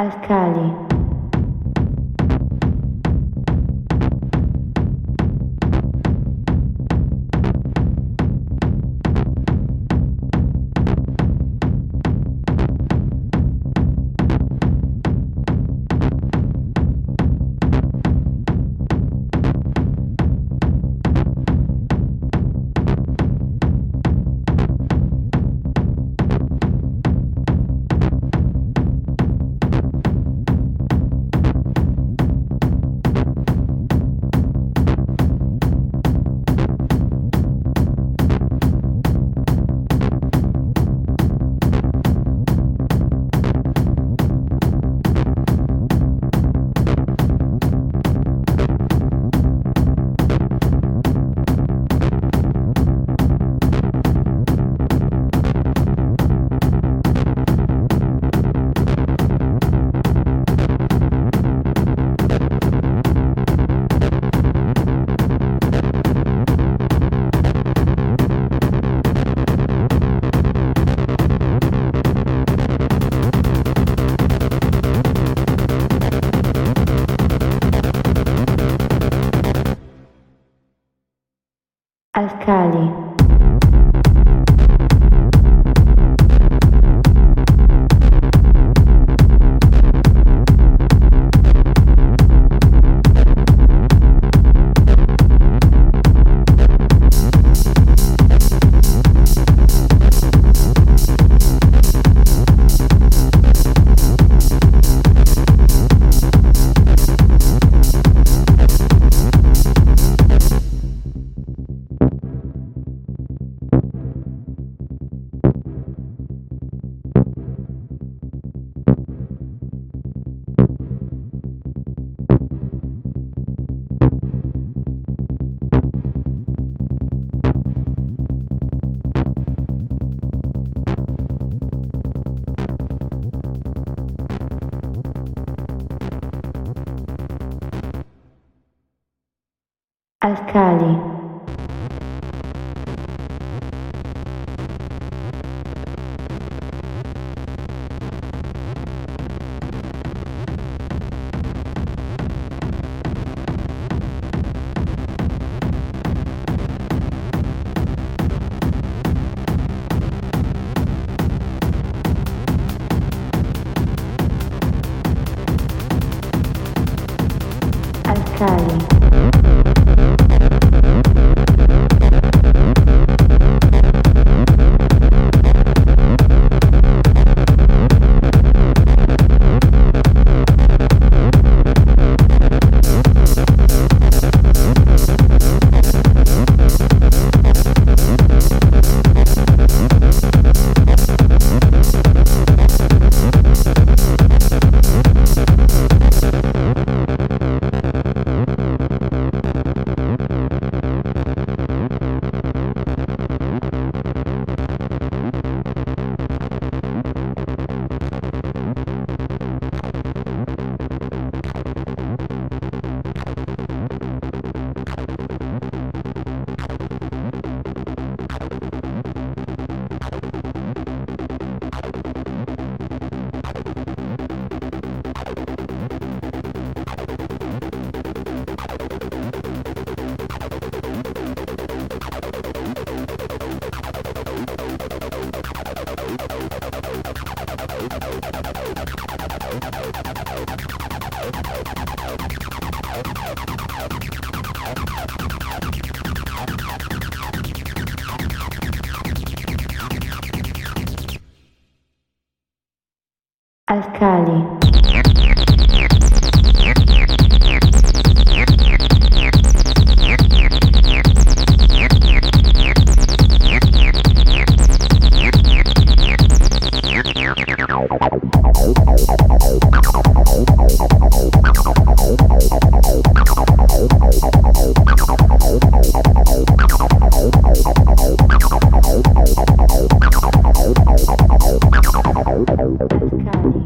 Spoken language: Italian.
Alcali. Alcali. Alcali. Vitali. Vitali.